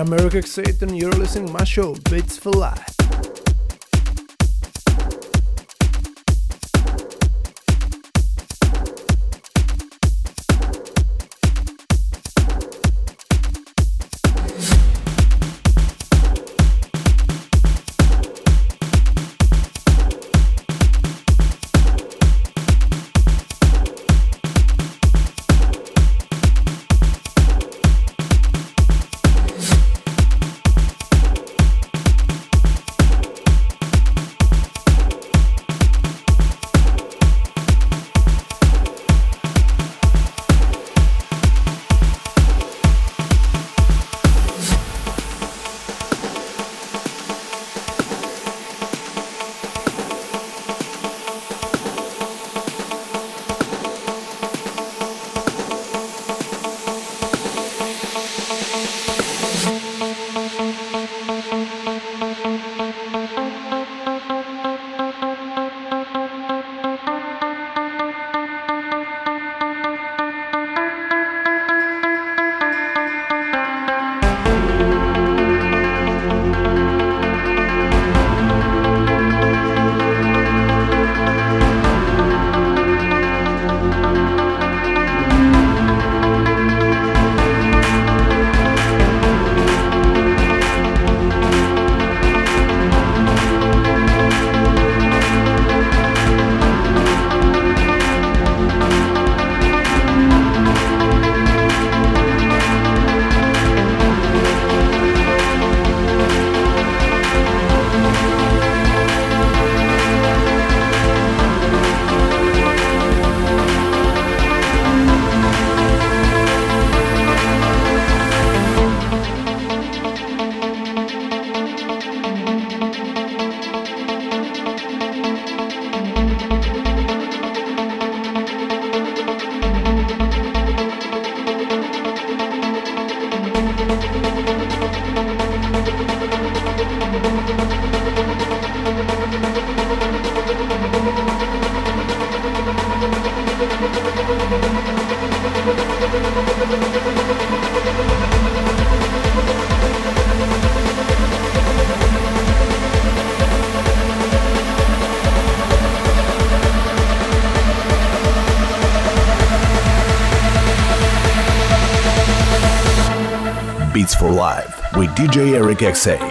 I'm Erik-X8 and you're listening to my show, Beats for Life. DJ Erik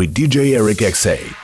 with DJ Erik-X8.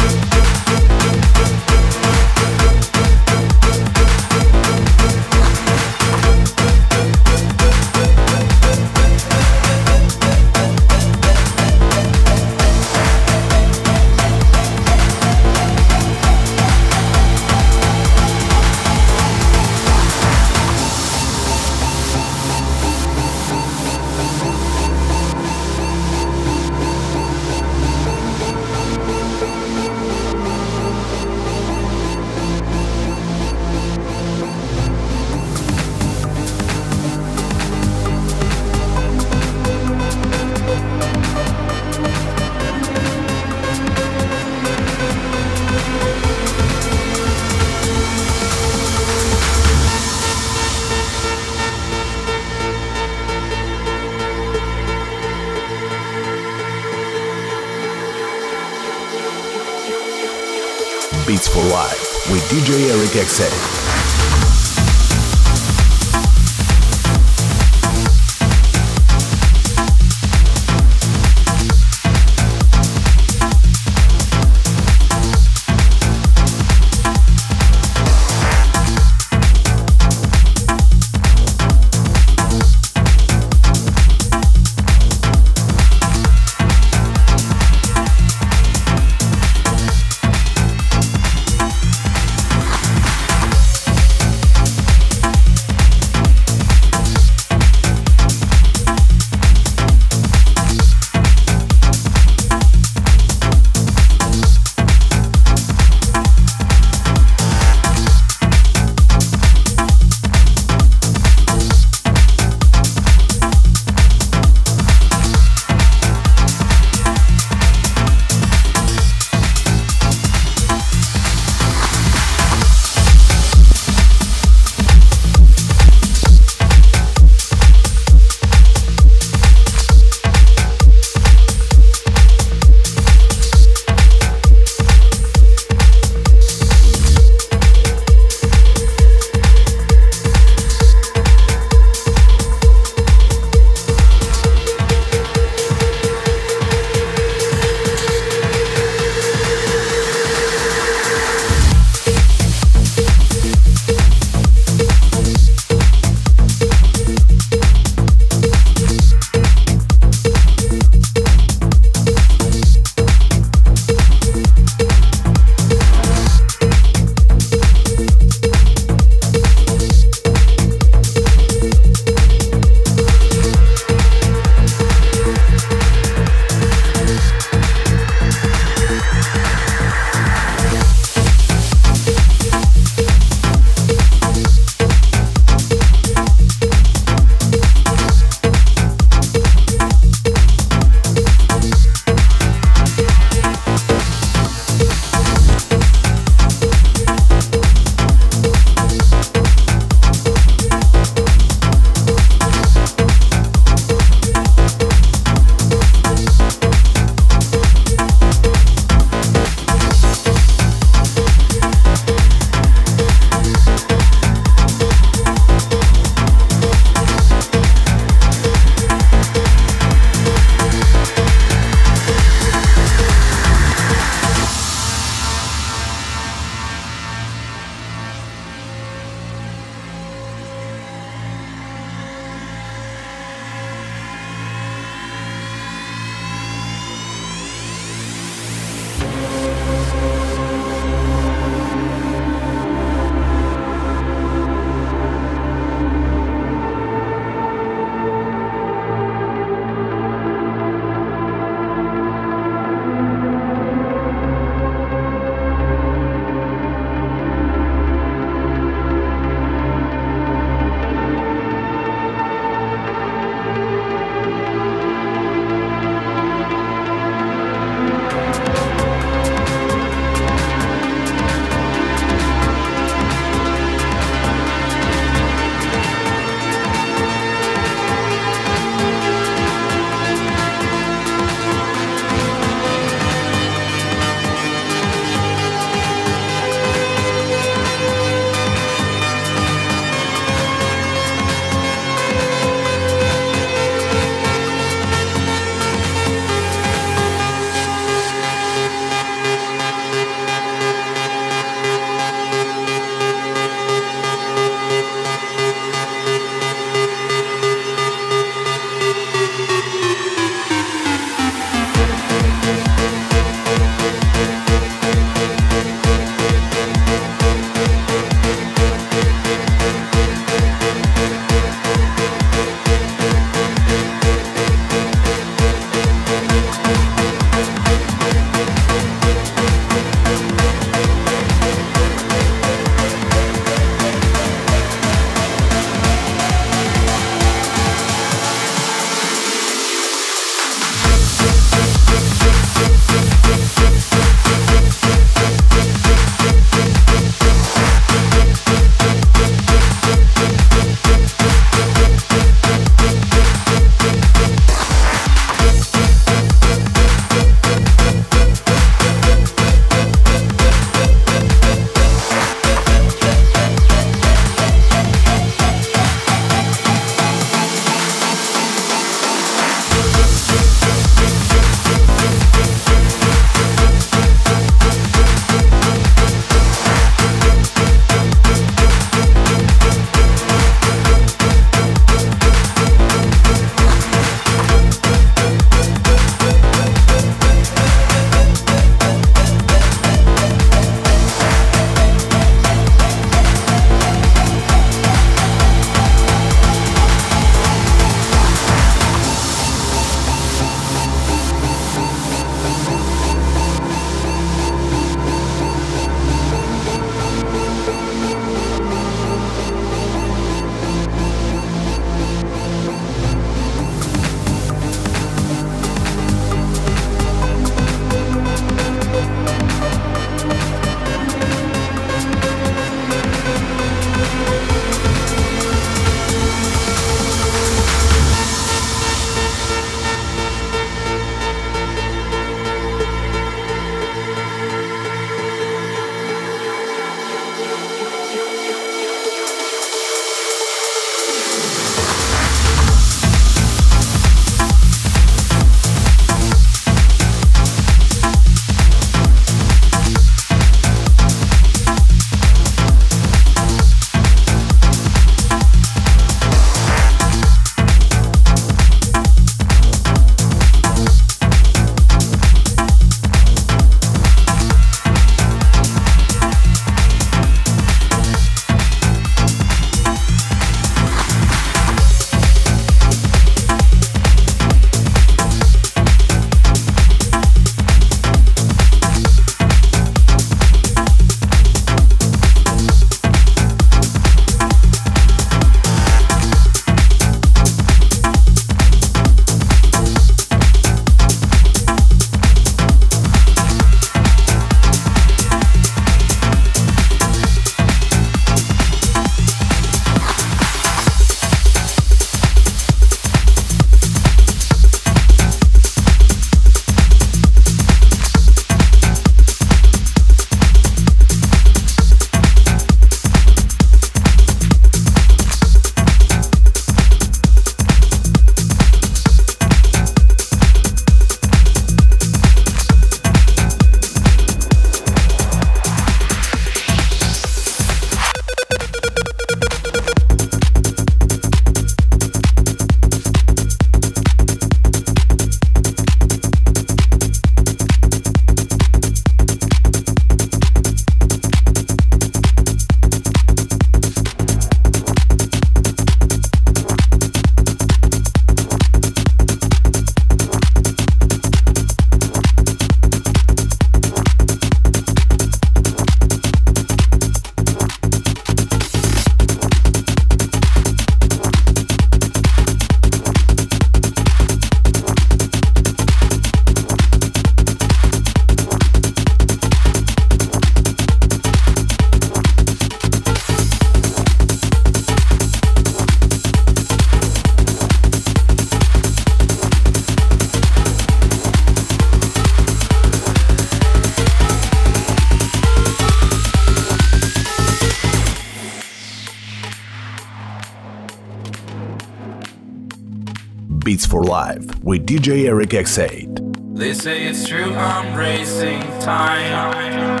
Beats for Life with DJ Erik-X8. They say it's true, I'm racing time.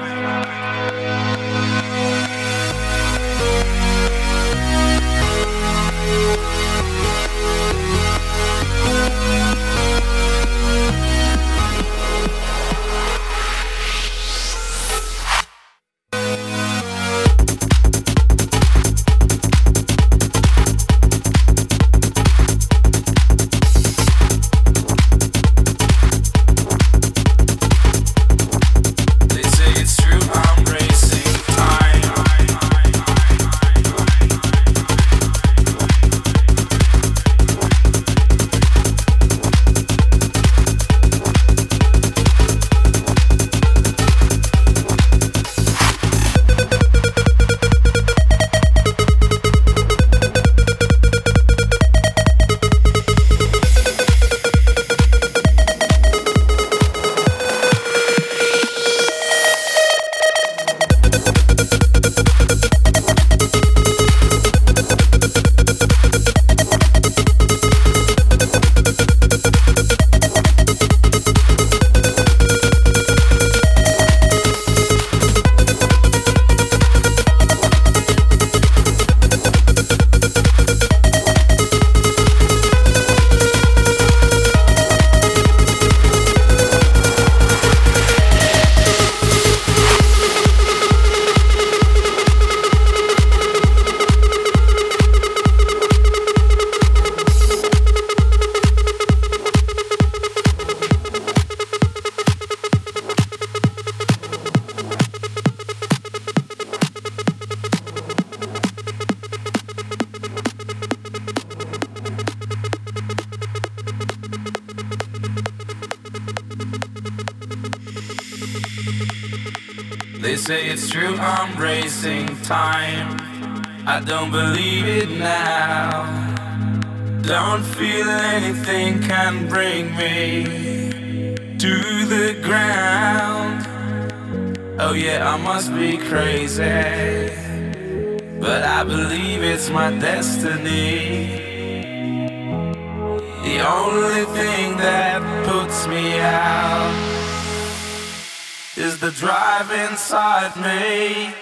It's true, I'm racing time. I don't believe it now. Don't feel anything can bring me to the ground. Oh, yeah, I must be crazy. But I believe it's my destiny. The only thing that puts me out the drive inside me.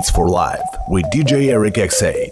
Beats for Life with DJ Erik-X8.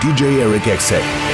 DJ Erik-X8.